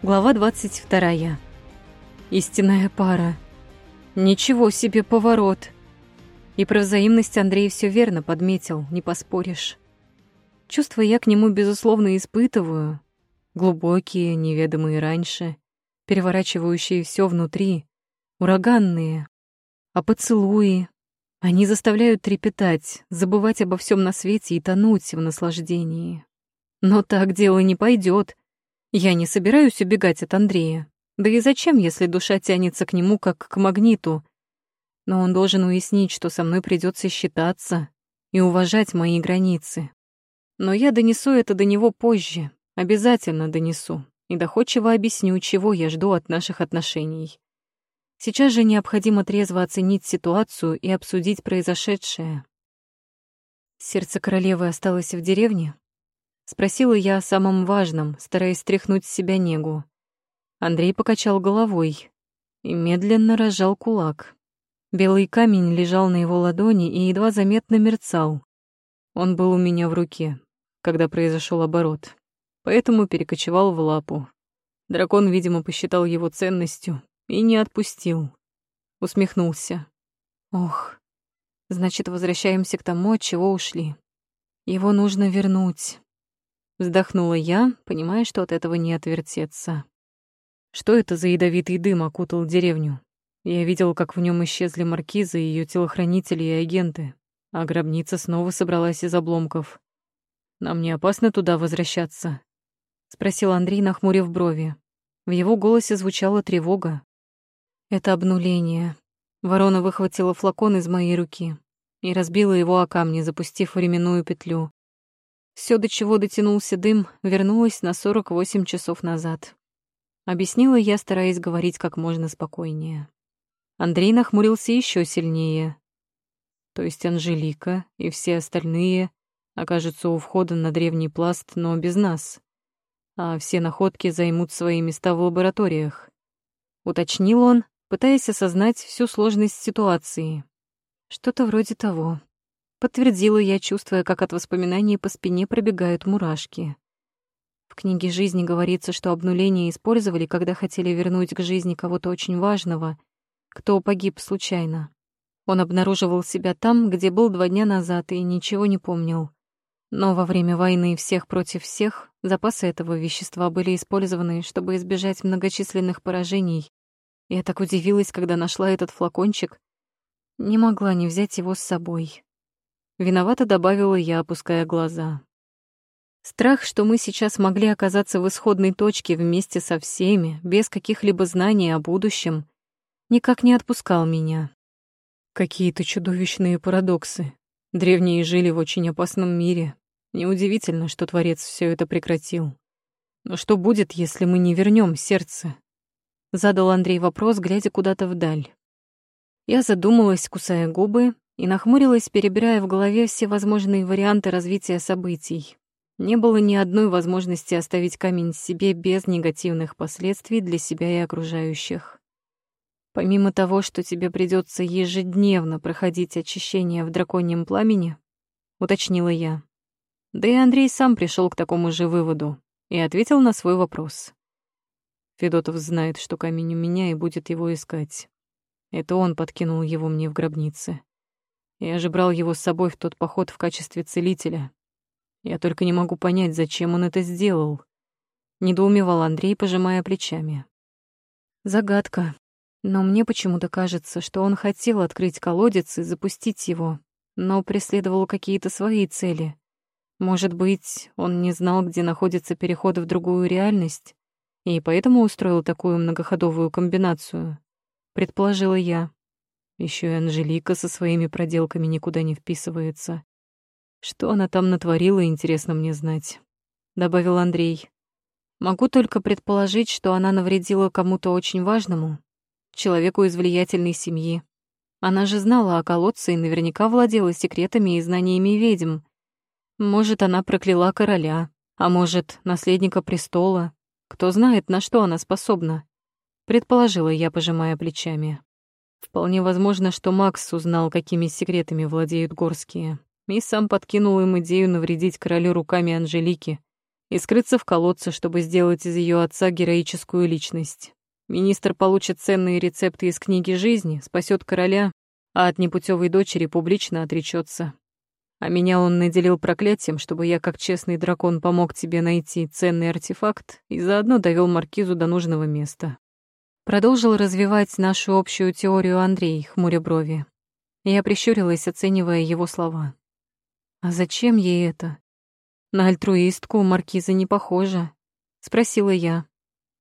Глава 22. Истинная пара. Ничего себе поворот. И про взаимность Андрей все верно подметил, не поспоришь. Чувства я к нему, безусловно, испытываю. Глубокие, неведомые раньше, переворачивающие все внутри, ураганные. А поцелуи, они заставляют трепетать, забывать обо всем на свете и тонуть в наслаждении. Но так дело не пойдет. Я не собираюсь убегать от Андрея. Да и зачем, если душа тянется к нему, как к магниту? Но он должен уяснить, что со мной придется считаться и уважать мои границы. Но я донесу это до него позже, обязательно донесу, и доходчиво объясню, чего я жду от наших отношений. Сейчас же необходимо трезво оценить ситуацию и обсудить произошедшее. Сердце королевы осталось в деревне, Спросила я о самом важном, стараясь стряхнуть с себя негу. Андрей покачал головой и медленно разжал кулак. Белый камень лежал на его ладони и едва заметно мерцал. Он был у меня в руке, когда произошел оборот, поэтому перекочевал в лапу. Дракон, видимо, посчитал его ценностью и не отпустил. Усмехнулся. Ох, значит, возвращаемся к тому, от чего ушли. Его нужно вернуть. Вздохнула я, понимая, что от этого не отвертеться. Что это за ядовитый дым окутал деревню? Я видел, как в нем исчезли маркизы, ее телохранители и агенты, а гробница снова собралась из обломков. «Нам не опасно туда возвращаться?» — спросил Андрей, нахмурив брови. В его голосе звучала тревога. «Это обнуление». Ворона выхватила флакон из моей руки и разбила его о камни, запустив временную петлю. Все, до чего дотянулся дым, вернулось на 48 часов назад. Объяснила я, стараясь говорить как можно спокойнее. Андрей нахмурился еще сильнее. То есть Анжелика и все остальные окажутся у входа на древний пласт, но без нас. А все находки займут свои места в лабораториях. Уточнил он, пытаясь осознать всю сложность ситуации. Что-то вроде того. Подтвердила я, чувствуя, как от воспоминаний по спине пробегают мурашки. В книге жизни говорится, что обнуление использовали, когда хотели вернуть к жизни кого-то очень важного, кто погиб случайно. Он обнаруживал себя там, где был два дня назад, и ничего не помнил. Но во время войны всех против всех запасы этого вещества были использованы, чтобы избежать многочисленных поражений. Я так удивилась, когда нашла этот флакончик. Не могла не взять его с собой. Виновато добавила я, опуская глаза. Страх, что мы сейчас могли оказаться в исходной точке вместе со всеми, без каких-либо знаний о будущем, никак не отпускал меня. Какие-то чудовищные парадоксы. Древние жили в очень опасном мире. Неудивительно, что Творец все это прекратил. Но что будет, если мы не вернем сердце? Задал Андрей вопрос, глядя куда-то вдаль. Я задумалась, кусая губы, и нахмурилась, перебирая в голове все возможные варианты развития событий. Не было ни одной возможности оставить камень себе без негативных последствий для себя и окружающих. Помимо того, что тебе придется ежедневно проходить очищение в драконьем пламени, уточнила я. Да и Андрей сам пришел к такому же выводу и ответил на свой вопрос. Федотов знает, что камень у меня и будет его искать. Это он подкинул его мне в гробнице. Я же брал его с собой в тот поход в качестве целителя. Я только не могу понять, зачем он это сделал. Недоумевал Андрей, пожимая плечами. Загадка. Но мне почему-то кажется, что он хотел открыть колодец и запустить его, но преследовал какие-то свои цели. Может быть, он не знал, где находится переход в другую реальность, и поэтому устроил такую многоходовую комбинацию, предположила я. Еще и Анжелика со своими проделками никуда не вписывается. Что она там натворила, интересно мне знать, добавил Андрей. Могу только предположить, что она навредила кому-то очень важному, человеку из влиятельной семьи. Она же знала о колодце и наверняка владела секретами и знаниями ведьм. Может, она прокляла короля, а может, наследника престола. Кто знает, на что она способна, предположила я, пожимая плечами. Вполне возможно, что Макс узнал, какими секретами владеют горские, и сам подкинул им идею навредить королю руками Анжелики, и скрыться в колодце, чтобы сделать из ее отца героическую личность. Министр получит ценные рецепты из книги жизни, спасет короля, а от непутевой дочери публично отречется. А меня он наделил проклятием, чтобы я, как честный дракон, помог тебе найти ценный артефакт и заодно довел маркизу до нужного места. Продолжил развивать нашу общую теорию Андрей, хмуря брови. Я прищурилась, оценивая его слова. «А зачем ей это? На альтруистку маркиза не похожа», — спросила я.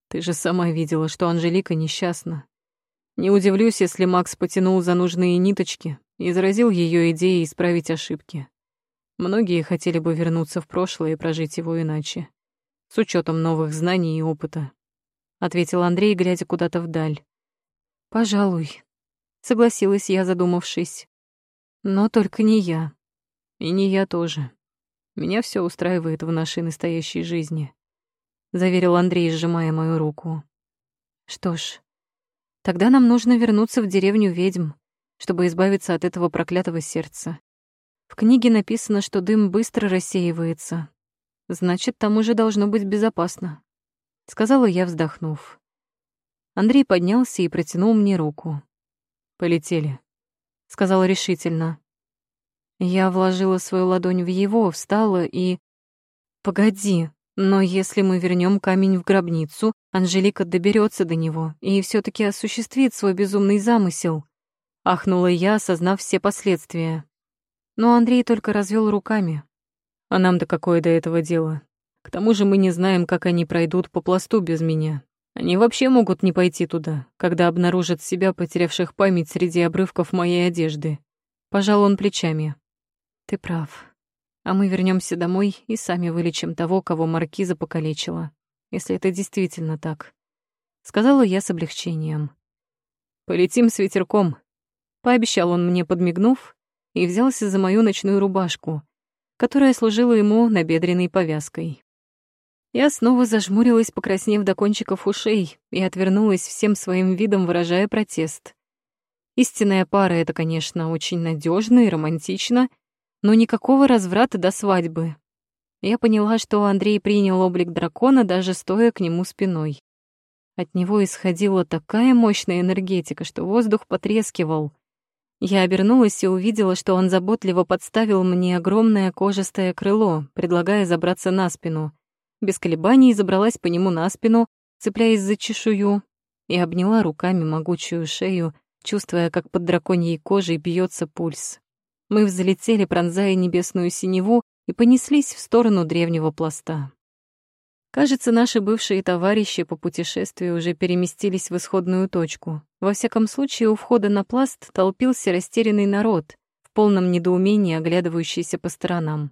«Ты же сама видела, что Анжелика несчастна. Не удивлюсь, если Макс потянул за нужные ниточки и заразил ее идеей исправить ошибки. Многие хотели бы вернуться в прошлое и прожить его иначе, с учетом новых знаний и опыта», — ответил Андрей, глядя куда-то вдаль. «Пожалуй», — согласилась я, задумавшись. «Но только не я. И не я тоже. Меня все устраивает в нашей настоящей жизни», — заверил Андрей, сжимая мою руку. «Что ж, тогда нам нужно вернуться в деревню ведьм, чтобы избавиться от этого проклятого сердца. В книге написано, что дым быстро рассеивается. Значит, там уже должно быть безопасно», — сказала я, вздохнув. Андрей поднялся и протянул мне руку. «Полетели», — сказал решительно. Я вложила свою ладонь в его, встала и... «Погоди, но если мы вернем камень в гробницу, Анжелика доберется до него и все таки осуществит свой безумный замысел», — ахнула я, осознав все последствия. Но Андрей только развел руками. «А нам-то какое до этого дело? К тому же мы не знаем, как они пройдут по пласту без меня. Они вообще могут не пойти туда, когда обнаружат себя, потерявших память среди обрывков моей одежды». Пожал он плечами. Ты прав. А мы вернемся домой и сами вылечим того, кого маркиза покалечила, если это действительно так. Сказала я с облегчением. Полетим с ветерком. Пообещал он мне, подмигнув, и взялся за мою ночную рубашку, которая служила ему набедренной повязкой. Я снова зажмурилась, покраснев до кончиков ушей, и отвернулась всем своим видом, выражая протест. Истинная пара — это, конечно, очень надежно и романтично — но никакого разврата до свадьбы. Я поняла, что Андрей принял облик дракона, даже стоя к нему спиной. От него исходила такая мощная энергетика, что воздух потрескивал. Я обернулась и увидела, что он заботливо подставил мне огромное кожистое крыло, предлагая забраться на спину. Без колебаний забралась по нему на спину, цепляясь за чешую, и обняла руками могучую шею, чувствуя, как под драконьей кожей бьется пульс. Мы взлетели, пронзая небесную синеву, и понеслись в сторону древнего пласта. Кажется, наши бывшие товарищи по путешествию уже переместились в исходную точку. Во всяком случае, у входа на пласт толпился растерянный народ, в полном недоумении оглядывающийся по сторонам.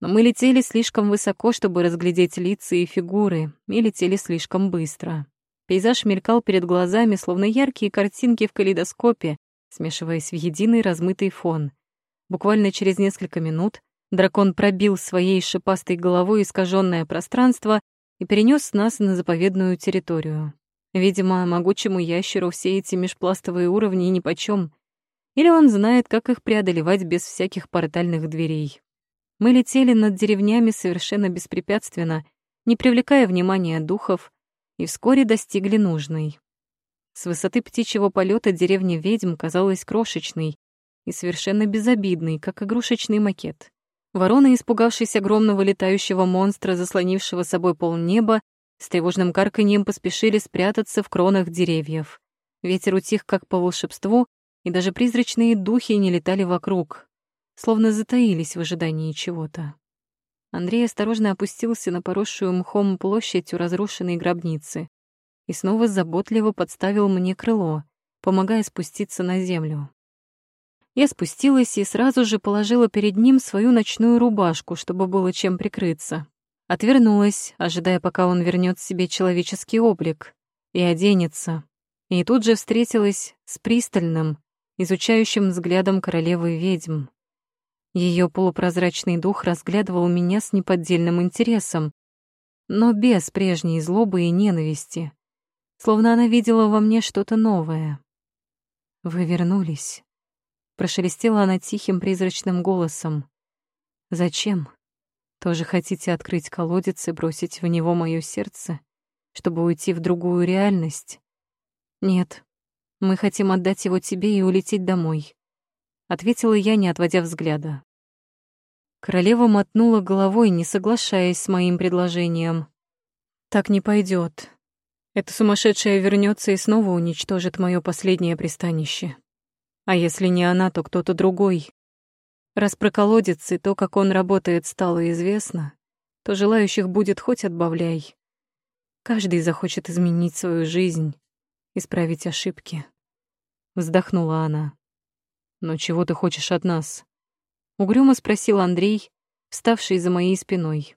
Но мы летели слишком высоко, чтобы разглядеть лица и фигуры, и летели слишком быстро. Пейзаж мелькал перед глазами, словно яркие картинки в калейдоскопе, смешиваясь в единый размытый фон. Буквально через несколько минут дракон пробил своей шипастой головой искаженное пространство и перенес нас на заповедную территорию. Видимо, могучему ящеру все эти межпластовые уровни нипочём. Или он знает, как их преодолевать без всяких портальных дверей. Мы летели над деревнями совершенно беспрепятственно, не привлекая внимания духов, и вскоре достигли нужной. С высоты птичьего полета деревня ведьм казалась крошечной, и совершенно безобидный, как игрушечный макет. Вороны, испугавшись огромного летающего монстра, заслонившего собой полнеба, с тревожным карканьем поспешили спрятаться в кронах деревьев. Ветер утих как по волшебству, и даже призрачные духи не летали вокруг, словно затаились в ожидании чего-то. Андрей осторожно опустился на поросшую мхом площадь у разрушенной гробницы и снова заботливо подставил мне крыло, помогая спуститься на землю. Я спустилась и сразу же положила перед ним свою ночную рубашку, чтобы было чем прикрыться. Отвернулась, ожидая, пока он вернет себе человеческий облик и оденется. И тут же встретилась с пристальным, изучающим взглядом королевы ведьм. Ее полупрозрачный дух разглядывал меня с неподдельным интересом, но без прежней злобы и ненависти, словно она видела во мне что-то новое. «Вы вернулись», Прошелестела она тихим призрачным голосом. «Зачем?» Тоже хотите открыть колодец и бросить в него моё сердце, чтобы уйти в другую реальность? Нет, мы хотим отдать его тебе и улететь домой, ответила я, не отводя взгляда. Королева мотнула головой, не соглашаясь с моим предложением. Так не пойдет. Эта сумасшедшая вернется и снова уничтожит мое последнее пристанище. А если не она, то кто-то другой. Раз про колодец и то, как он работает, стало известно, то желающих будет хоть отбавляй. Каждый захочет изменить свою жизнь, исправить ошибки. Вздохнула она. «Но чего ты хочешь от нас?» Угрюмо спросил Андрей, вставший за моей спиной.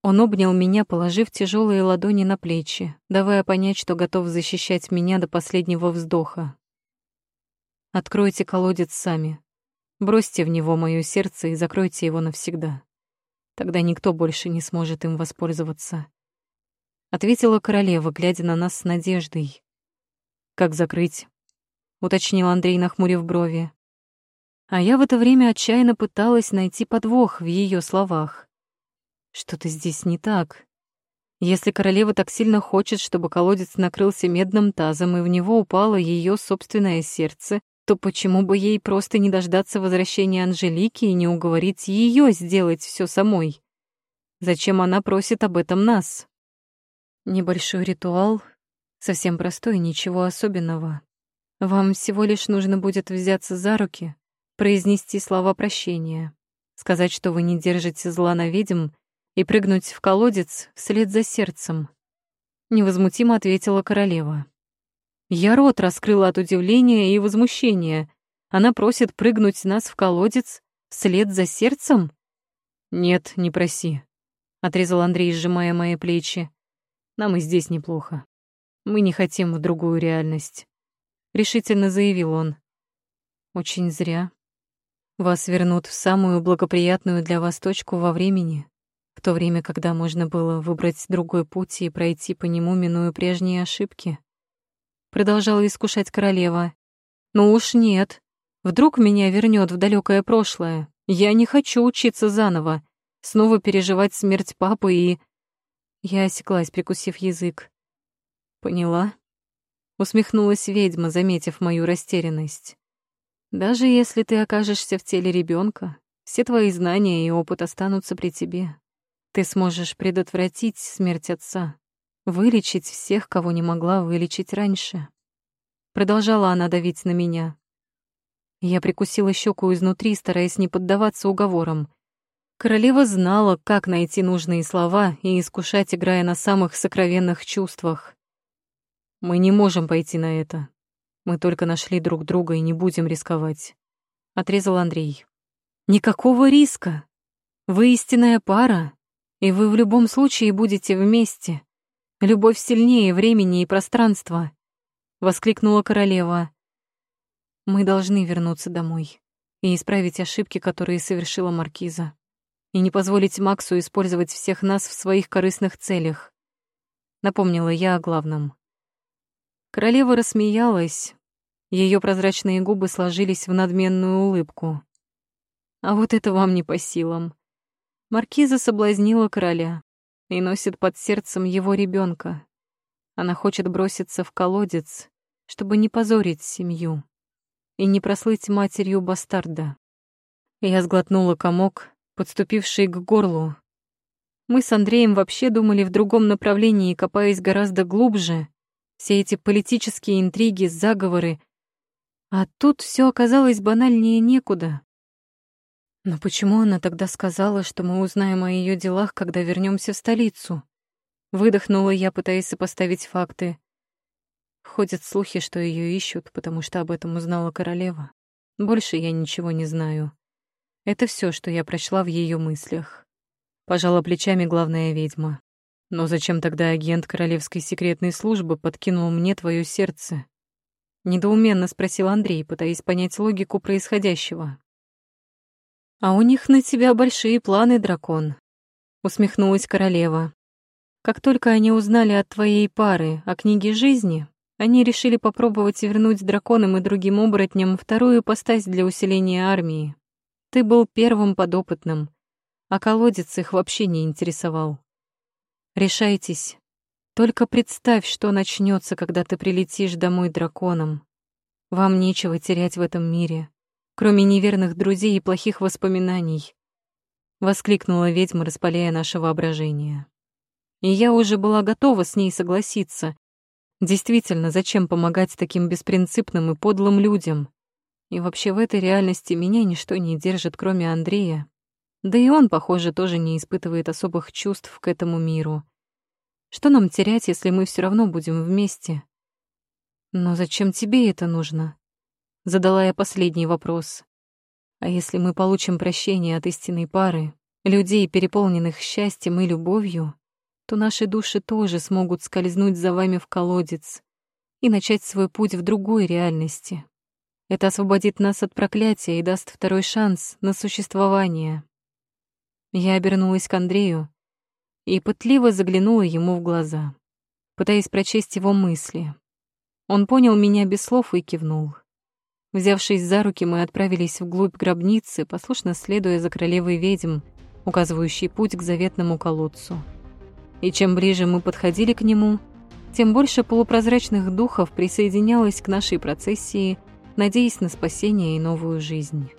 Он обнял меня, положив тяжелые ладони на плечи, давая понять, что готов защищать меня до последнего вздоха. «Откройте колодец сами. Бросьте в него мое сердце и закройте его навсегда. Тогда никто больше не сможет им воспользоваться», — ответила королева, глядя на нас с надеждой. «Как закрыть?» — уточнил Андрей, нахмурив брови. А я в это время отчаянно пыталась найти подвох в ее словах. Что-то здесь не так. Если королева так сильно хочет, чтобы колодец накрылся медным тазом и в него упало ее собственное сердце, то почему бы ей просто не дождаться возвращения Анжелики и не уговорить ее сделать все самой? Зачем она просит об этом нас? Небольшой ритуал, совсем простой, ничего особенного. Вам всего лишь нужно будет взяться за руки, произнести слова прощения, сказать, что вы не держите зла на ведьм и прыгнуть в колодец вслед за сердцем. Невозмутимо ответила королева. Я рот раскрыла от удивления и возмущения. Она просит прыгнуть нас в колодец вслед за сердцем? Нет, не проси, отрезал Андрей, сжимая мои плечи. Нам и здесь неплохо. Мы не хотим в другую реальность, решительно заявил он. Очень зря, вас вернут в самую благоприятную для вас точку во времени, в то время, когда можно было выбрать другой путь и пройти по нему, минуя прежние ошибки. Продолжала искушать королева. «Ну уж нет. Вдруг меня вернет в далекое прошлое. Я не хочу учиться заново, снова переживать смерть папы и...» Я осеклась, прикусив язык. «Поняла?» Усмехнулась ведьма, заметив мою растерянность. Даже если ты окажешься в теле ребенка, все твои знания и опыт останутся при тебе. Ты сможешь предотвратить смерть отца, вылечить всех, кого не могла вылечить раньше. Продолжала она давить на меня. Я прикусила щеку изнутри, стараясь не поддаваться уговорам. Королева знала, как найти нужные слова и искушать, играя на самых сокровенных чувствах. «Мы не можем пойти на это», мы только нашли друг друга и не будем рисковать. Отрезал Андрей. Никакого риска. Вы истинная пара, и вы в любом случае будете вместе. Любовь сильнее времени и пространства. Воскликнула королева. Мы должны вернуться домой и исправить ошибки, которые совершила Маркиза, и не позволить Максу использовать всех нас в своих корыстных целях. Напомнила я о главном. Королева рассмеялась. Ее прозрачные губы сложились в надменную улыбку. А вот это вам не по силам. Маркиза соблазнила короля и носит под сердцем его ребенка. Она хочет броситься в колодец, чтобы не позорить семью и не прослыть матерью бастарда. Я сглотнула комок, подступивший к горлу. Мы с Андреем вообще думали в другом направлении, копаясь гораздо глубже, все эти политические интриги, заговоры. А тут все оказалось банальнее некуда. Но почему она тогда сказала, что мы узнаем о ее делах, когда вернемся в столицу? Выдохнула я, пытаясь сопоставить факты. Ходят слухи, что ее ищут, потому что об этом узнала королева. Больше я ничего не знаю. Это все, что я прочла в ее мыслях. Пожала плечами главная ведьма. Но зачем тогда агент Королевской секретной службы подкинул мне твое сердце? Недоуменно спросил Андрей, пытаясь понять логику происходящего. А у них на тебя большие планы, дракон, усмехнулась королева. Как только они узнали от твоей пары о книге жизни, они решили попробовать вернуть драконам и другим оборотням вторую постась для усиления армии. Ты был первым подопытным, а колодец их вообще не интересовал. Решайтесь. Только представь, что начнется, когда ты прилетишь домой драконом. Вам нечего терять в этом мире, кроме неверных друзей и плохих воспоминаний. Воскликнула ведьма, распаляя наше воображение. И я уже была готова с ней согласиться. Действительно, зачем помогать таким беспринципным и подлым людям? И вообще в этой реальности меня ничто не держит, кроме Андрея. Да и он, похоже, тоже не испытывает особых чувств к этому миру. Что нам терять, если мы все равно будем вместе? Но зачем тебе это нужно? Задала я последний вопрос. А если мы получим прощение от истинной пары, людей, переполненных счастьем и любовью, то наши души тоже смогут скользнуть за вами в колодец и начать свой путь в другой реальности. Это освободит нас от проклятия и даст второй шанс на существование. Я обернулась к Андрею и пытливо заглянула ему в глаза, пытаясь прочесть его мысли. Он понял меня без слов и кивнул. Взявшись за руки, мы отправились вглубь гробницы, послушно следуя за королевой ведьм, указывающей путь к заветному колодцу. И чем ближе мы подходили к нему, тем больше полупрозрачных духов присоединялось к нашей процессии, надеясь на спасение и новую жизнь.